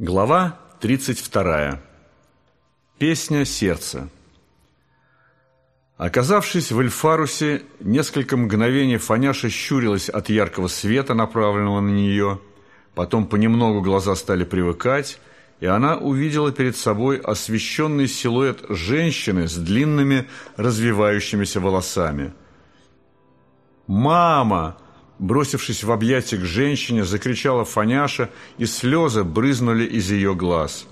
Глава 32. Песня сердца. Оказавшись в Эльфарусе, несколько мгновений Фаняша щурилась от яркого света, направленного на нее. Потом понемногу глаза стали привыкать, и она увидела перед собой освещенный силуэт женщины с длинными развивающимися волосами. «Мама!» Бросившись в объятия к женщине, закричала Фаняша, и слезы брызнули из ее глаз.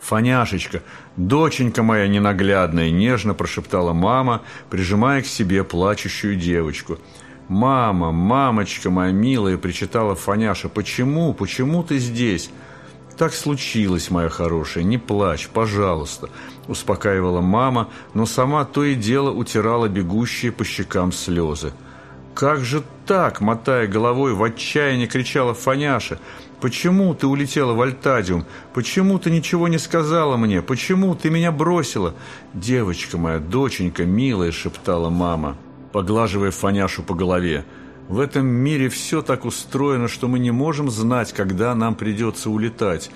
«Фаняшечка, доченька моя ненаглядная!» – нежно прошептала мама, прижимая к себе плачущую девочку. «Мама, мамочка моя милая!» – причитала Фаняша. «Почему? Почему ты здесь?» «Так случилось, моя хорошая, не плачь, пожалуйста», – успокаивала мама, но сама то и дело утирала бегущие по щекам слезы. «Как же так?» – мотая головой, в отчаянии кричала Фаняша. «Почему ты улетела в Альтадиум? Почему ты ничего не сказала мне? Почему ты меня бросила?» «Девочка моя, доченька, милая!» – шептала мама, поглаживая Фаняшу по голове. «В этом мире все так устроено, что мы не можем знать, когда нам придется улетать.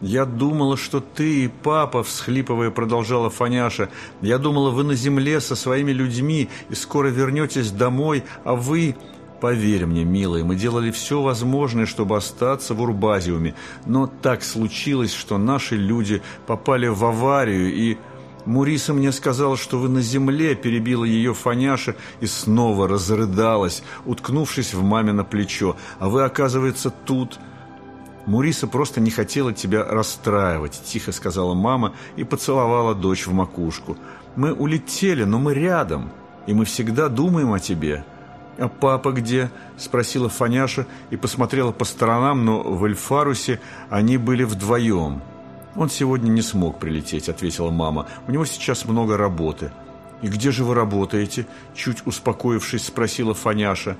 «Я думала, что ты и папа», — всхлипывая продолжала Фаняша, «я думала, вы на земле со своими людьми и скоро вернетесь домой, а вы...» «Поверь мне, милая, мы делали все возможное, чтобы остаться в Урбазиуме, но так случилось, что наши люди попали в аварию, и...» «Муриса мне сказала, что вы на земле», — перебила ее Фаняша и снова разрыдалась, уткнувшись в мамино плечо. «А вы, оказывается, тут...» «Муриса просто не хотела тебя расстраивать», – тихо сказала мама и поцеловала дочь в макушку. «Мы улетели, но мы рядом, и мы всегда думаем о тебе». «А папа где?» – спросила Фаняша и посмотрела по сторонам, но в Эльфарусе они были вдвоем. «Он сегодня не смог прилететь», – ответила мама. «У него сейчас много работы». «И где же вы работаете?» – чуть успокоившись, спросила Фаняша.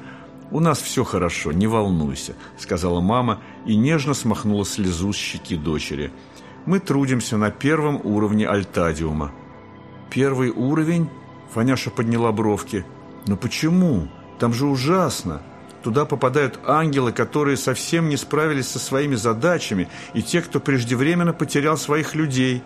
«У нас все хорошо, не волнуйся», — сказала мама и нежно смахнула слезу с щеки дочери. «Мы трудимся на первом уровне Альтадиума». «Первый уровень?» — Фаняша подняла бровки. «Но почему? Там же ужасно!» Туда попадают ангелы, которые совсем не справились со своими задачами, и те, кто преждевременно потерял своих людей.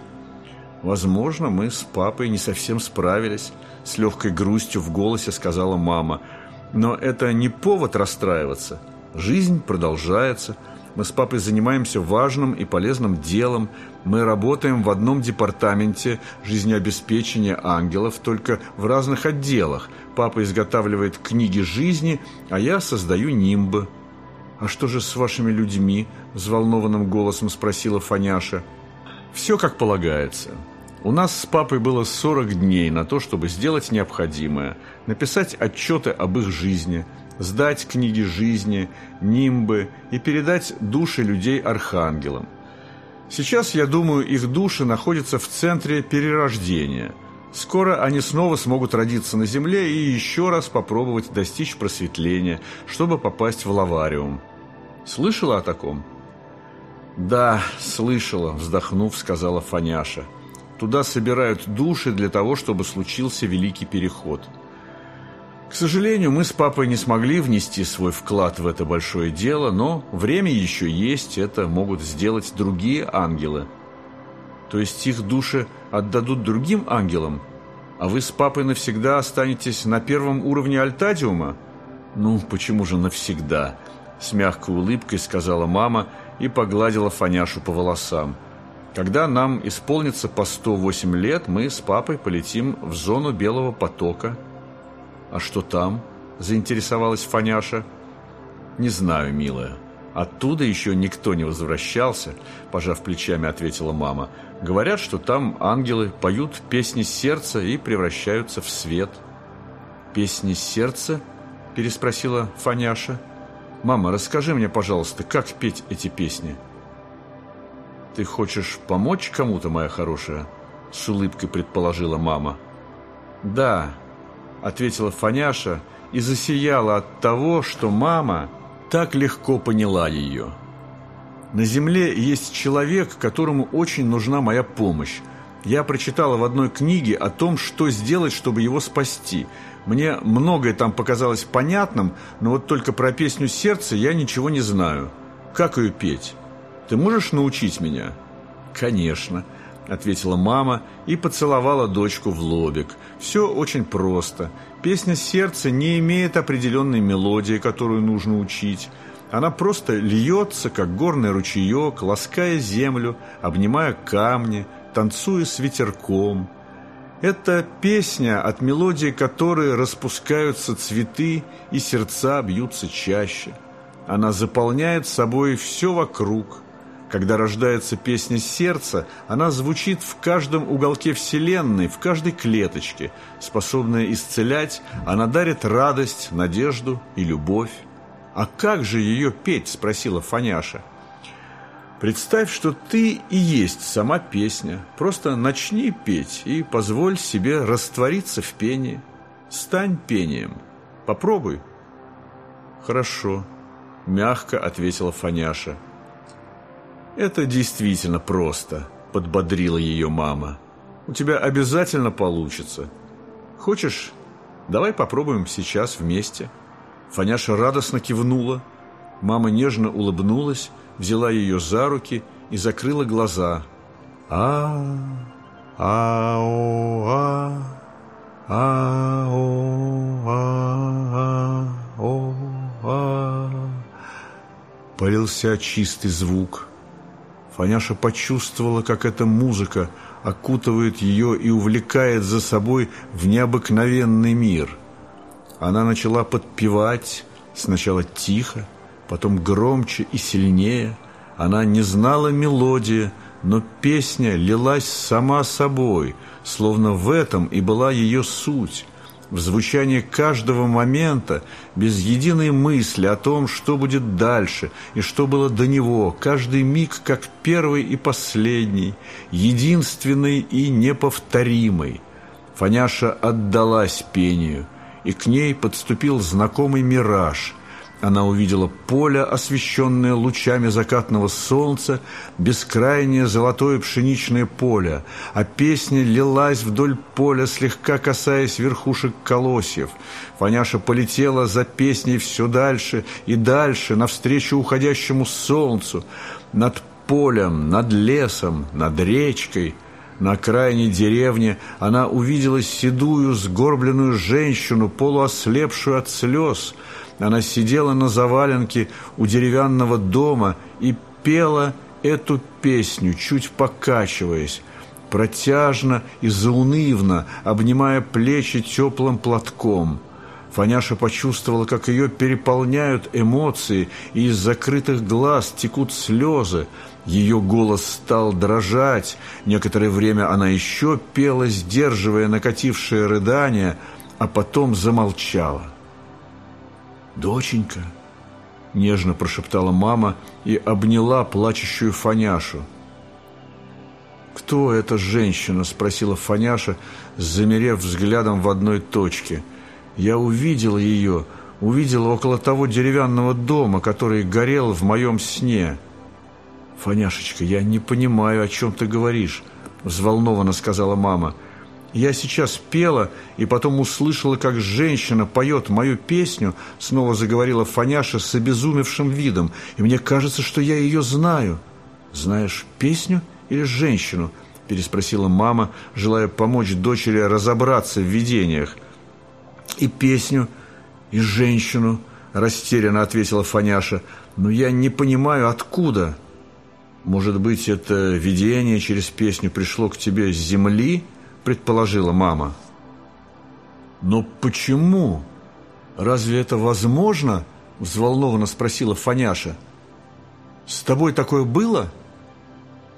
«Возможно, мы с папой не совсем справились», — с легкой грустью в голосе сказала мама — но это не повод расстраиваться. Жизнь продолжается. Мы с папой занимаемся важным и полезным делом. Мы работаем в одном департаменте жизнеобеспечения ангелов, только в разных отделах. Папа изготавливает книги жизни, а я создаю нимбы. «А что же с вашими людьми?» – взволнованным голосом спросила Фаняша. «Все как полагается. У нас с папой было 40 дней на то, чтобы сделать необходимое, написать отчеты об их жизни, сдать книги жизни, нимбы и передать души людей архангелам. Сейчас, я думаю, их души находятся в центре перерождения. Скоро они снова смогут родиться на земле и еще раз попробовать достичь просветления, чтобы попасть в лавариум. Слышала о таком? «Да, слышала», – вздохнув, сказала Фаняша – Туда собирают души для того, чтобы случился великий переход. К сожалению, мы с папой не смогли внести свой вклад в это большое дело, но время еще есть, это могут сделать другие ангелы. То есть их души отдадут другим ангелам, а вы с папой навсегда останетесь на первом уровне Альтадиума? Ну, почему же навсегда? С мягкой улыбкой сказала мама и погладила Фаняшу по волосам. Когда нам исполнится по 108 лет, мы с папой полетим в зону Белого потока. А что там? Заинтересовалась Фаняша. Не знаю, милая. Оттуда еще никто не возвращался, пожав плечами, ответила мама. Говорят, что там ангелы поют песни сердца и превращаются в свет. Песни сердца? переспросила Фаняша. Мама, расскажи мне, пожалуйста, как петь эти песни? «Ты хочешь помочь кому-то, моя хорошая?» С улыбкой предположила мама. «Да», — ответила Фаняша и засияла от того, что мама так легко поняла ее. «На земле есть человек, которому очень нужна моя помощь. Я прочитала в одной книге о том, что сделать, чтобы его спасти. Мне многое там показалось понятным, но вот только про песню сердца я ничего не знаю. Как ее петь?» Ты можешь научить меня?» «Конечно», – ответила мама и поцеловала дочку в лобик. «Все очень просто. Песня сердца не имеет определенной мелодии, которую нужно учить. Она просто льется, как горный ручеек, лаская землю, обнимая камни, танцуя с ветерком. Это песня, от мелодии которой распускаются цветы и сердца бьются чаще. Она заполняет собой все вокруг. Когда рождается песня сердца, она звучит в каждом уголке Вселенной, в каждой клеточке. Способная исцелять, она дарит радость, надежду и любовь. «А как же ее петь?» – спросила Фаняша. «Представь, что ты и есть сама песня. Просто начни петь и позволь себе раствориться в пении. Стань пением. Попробуй». «Хорошо», – мягко ответила Фаняша. «Это действительно просто», – подбодрила ее мама. «У тебя обязательно получится. Хочешь, давай попробуем сейчас вместе». Фаняша радостно кивнула. Мама нежно улыбнулась, взяла ее за руки и закрыла глаза. а а о а а о а о а Полился чистый звук. Фаняша почувствовала, как эта музыка окутывает ее и увлекает за собой в необыкновенный мир – она начала подпевать, сначала тихо, потом громче и сильнее. Она не знала мелодии, но песня лилась сама собой, словно в этом и была ее суть. В звучании каждого момента, без единой мысли о том, что будет дальше и что было до него, каждый миг как первый и последний, единственный и неповторимый. Фаняша отдалась пению – и к ней подступил знакомый мираж. Она увидела поле, освещенное лучами закатного солнца, бескрайнее золотое пшеничное поле, а песня лилась вдоль поля, слегка касаясь верхушек колосьев. Фаняша полетела за песней все дальше и дальше, навстречу уходящему солнцу, над полем, над лесом, над речкой – на окраине деревни она увидела седую, сгорбленную женщину, полуослепшую от слез. Она сидела на заваленке у деревянного дома и пела эту песню, чуть покачиваясь, протяжно и заунывно, обнимая плечи теплым платком. Фаняша почувствовала, как ее переполняют эмоции, и из закрытых глаз текут слезы. Ее голос стал дрожать. Некоторое время она еще пела, сдерживая накатившее рыдание, а потом замолчала. «Доченька!» – нежно прошептала мама и обняла плачущую Фаняшу. «Кто эта женщина?» – спросила Фаняша, замерев взглядом в одной точке. «Я увидела ее, увидела около того деревянного дома, который горел в моем сне». «Фаняшечка, я не понимаю, о чем ты говоришь», – взволнованно сказала мама. «Я сейчас пела и потом услышала, как женщина поет мою песню», – снова заговорила Фаняша с обезумевшим видом, «и мне кажется, что я ее знаю». «Знаешь песню или женщину?» – переспросила мама, желая помочь дочери разобраться в видениях. «И песню, и женщину», – растерянно ответила Фаняша, «но я не понимаю, откуда». «Может быть, это видение через песню пришло к тебе с земли?» – предположила мама. «Но почему? Разве это возможно?» – взволнованно спросила Фаняша. «С тобой такое было?»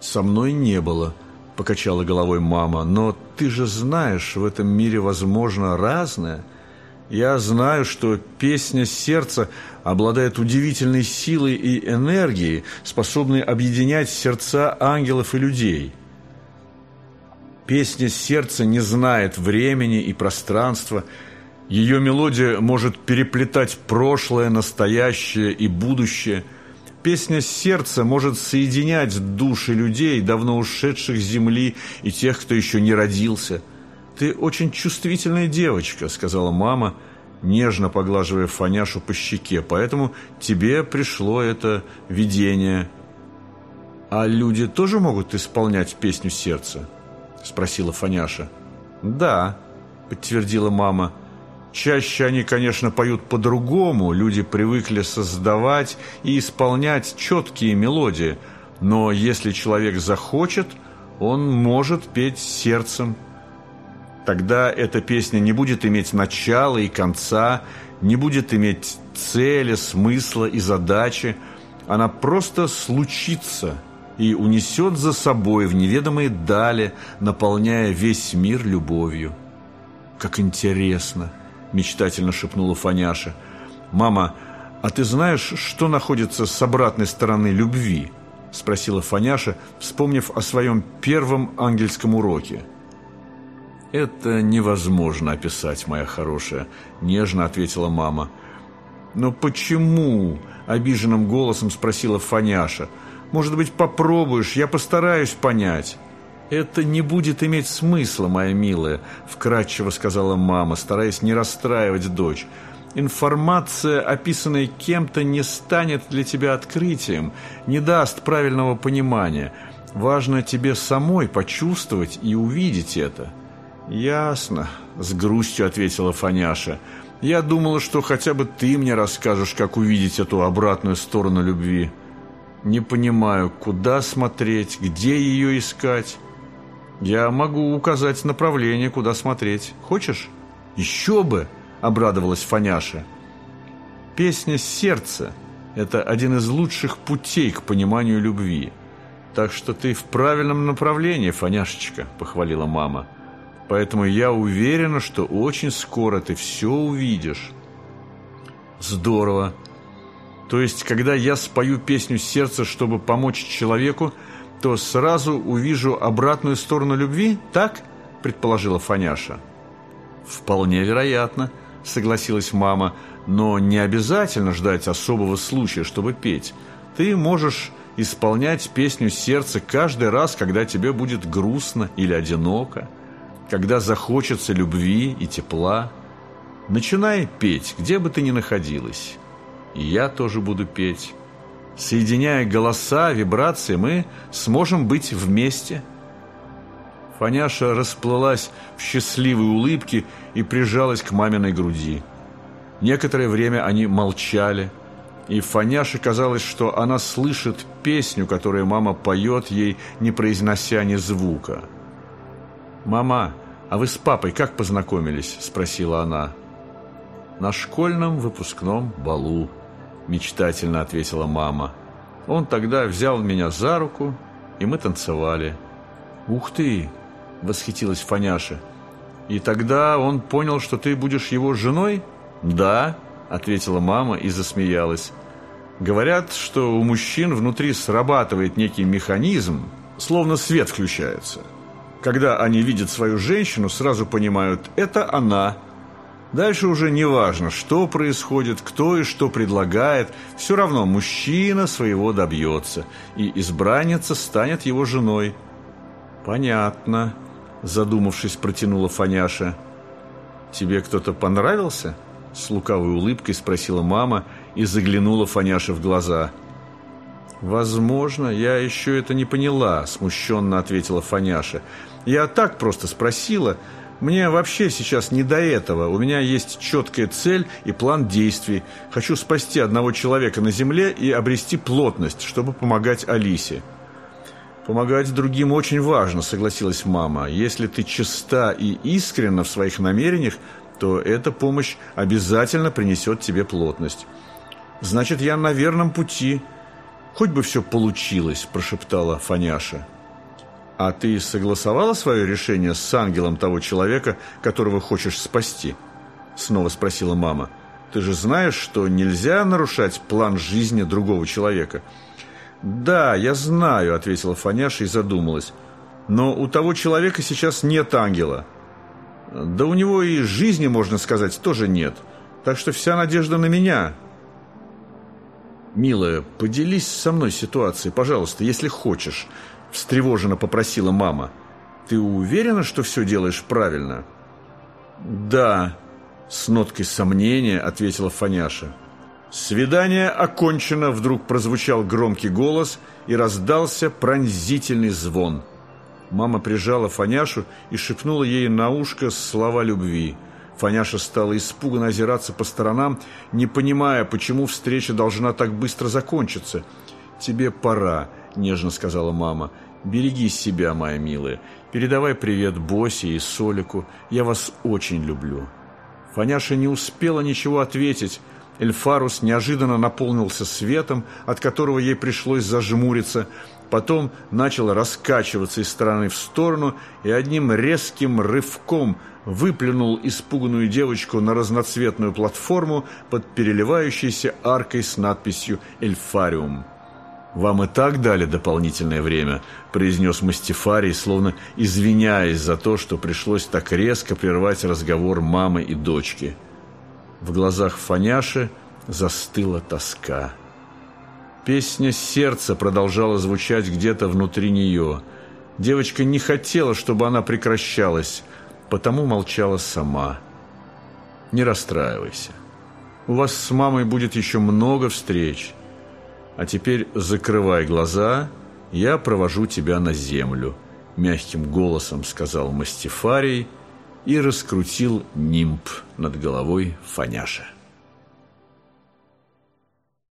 «Со мной не было», – покачала головой мама. «Но ты же знаешь, в этом мире возможно разное». Я знаю, что песня сердца обладает удивительной силой и энергией, способной объединять сердца ангелов и людей. Песня сердца не знает времени и пространства. Ее мелодия может переплетать прошлое, настоящее и будущее. Песня сердца может соединять души людей, давно ушедших с земли, и тех, кто еще не родился – «Ты очень чувствительная девочка», — сказала мама, нежно поглаживая Фаняшу по щеке, «поэтому тебе пришло это видение». «А люди тоже могут исполнять песню сердца?» – спросила Фаняша. «Да», – подтвердила мама. «Чаще они, конечно, поют по-другому, люди привыкли создавать и исполнять четкие мелодии, но если человек захочет, он может петь сердцем. Тогда эта песня не будет иметь начала и конца, не будет иметь цели, смысла и задачи, она просто случится – и унесет за собой в неведомые дали, наполняя весь мир любовью. «Как интересно!» – мечтательно шепнула Фаняша. «Мама, а ты знаешь, что находится с обратной стороны любви?» – спросила Фаняша, вспомнив о своем первом ангельском уроке. «Это невозможно описать, моя хорошая», – нежно ответила мама. «Но почему?» – обиженным голосом спросила Фаняша – может быть, попробуешь, я постараюсь понять». «Это не будет иметь смысла, моя милая», – вкратчиво сказала мама, стараясь не расстраивать дочь. «Информация, описанная кем-то, не станет для тебя открытием, не даст правильного понимания. Важно тебе самой почувствовать и увидеть это». «Ясно», – с грустью ответила Фаняша. «Я думала, что хотя бы ты мне расскажешь, как увидеть эту обратную сторону любви». Не понимаю, куда смотреть, где ее искать. Я могу указать направление, куда смотреть. Хочешь? Еще бы, обрадовалась Фаняша. Песня сердца – это один из лучших путей к пониманию любви. Так что ты в правильном направлении, Фаняшечка, похвалила мама. Поэтому я уверена, что очень скоро ты все увидишь. Здорово, то есть, когда я спою песню сердца, чтобы помочь человеку, то сразу увижу обратную сторону любви, так?» – предположила Фаняша. «Вполне вероятно», – согласилась мама, «но не обязательно ждать особого случая, чтобы петь. Ты можешь исполнять песню сердца каждый раз, когда тебе будет грустно или одиноко, когда захочется любви и тепла. Начинай петь, где бы ты ни находилась» я тоже буду петь. Соединяя голоса, вибрации, мы сможем быть вместе. Фаняша расплылась в счастливой улыбке и прижалась к маминой груди. Некоторое время они молчали, и Фаняше казалось, что она слышит песню, которую мама поет ей, не произнося ни звука. «Мама, а вы с папой как познакомились?» – спросила она. «На школьном выпускном балу», – мечтательно ответила мама. Он тогда взял меня за руку, и мы танцевали. «Ух ты!» – восхитилась Фаняша. «И тогда он понял, что ты будешь его женой?» «Да», – ответила мама и засмеялась. «Говорят, что у мужчин внутри срабатывает некий механизм, словно свет включается. Когда они видят свою женщину, сразу понимают – это она – Дальше уже не важно, что происходит, кто и что предлагает, все равно мужчина своего добьется, и избранница станет его женой. «Понятно», – задумавшись, протянула Фаняша. «Тебе кто-то понравился?» – с лукавой улыбкой спросила мама и заглянула Фаняша в глаза. «Возможно, я еще это не поняла», – смущенно ответила Фаняша. «Я так просто спросила». Мне вообще сейчас не до этого. У меня есть четкая цель и план действий. Хочу спасти одного человека на земле и обрести плотность, чтобы помогать Алисе. «Помогать другим очень важно», — согласилась мама. «Если ты чиста и искренна в своих намерениях, то эта помощь обязательно принесет тебе плотность». «Значит, я на верном пути. Хоть бы все получилось», — прошептала Фаняша. «А ты согласовала свое решение с ангелом того человека, которого хочешь спасти?» Снова спросила мама. «Ты же знаешь, что нельзя нарушать план жизни другого человека?» «Да, я знаю», — ответила Фаняша и задумалась. «Но у того человека сейчас нет ангела». «Да у него и жизни, можно сказать, тоже нет. Так что вся надежда на меня». «Милая, поделись со мной ситуацией, пожалуйста, если хочешь», встревоженно попросила мама. «Ты уверена, что все делаешь правильно?» «Да», — с ноткой сомнения ответила Фаняша. «Свидание окончено!» Вдруг прозвучал громкий голос и раздался пронзительный звон. Мама прижала Фаняшу и шепнула ей на ушко слова любви. Фаняша стала испуганно озираться по сторонам, не понимая, почему встреча должна так быстро закончиться. «Тебе пора», – нежно сказала мама. «Береги себя, моя милая. Передавай привет Босе и Солику. Я вас очень люблю». Фаняша не успела ничего ответить. Эльфарус неожиданно наполнился светом, от которого ей пришлось зажмуриться, потом начал раскачиваться из стороны в сторону и одним резким рывком выплюнул испуганную девочку на разноцветную платформу под переливающейся аркой с надписью «Эльфариум». «Вам и так дали дополнительное время», – произнес Мастифарий, словно извиняясь за то, что пришлось так резко прервать разговор мамы и дочки. В глазах Фаняши застыла тоска. Песня сердца продолжала звучать где-то внутри нее. Девочка не хотела, чтобы она прекращалась, потому молчала сама. «Не расстраивайся. У вас с мамой будет еще много встреч. А теперь закрывай глаза, я провожу тебя на землю», мягким голосом сказал Мастифарий – и раскрутил нимб над головой Фаняша.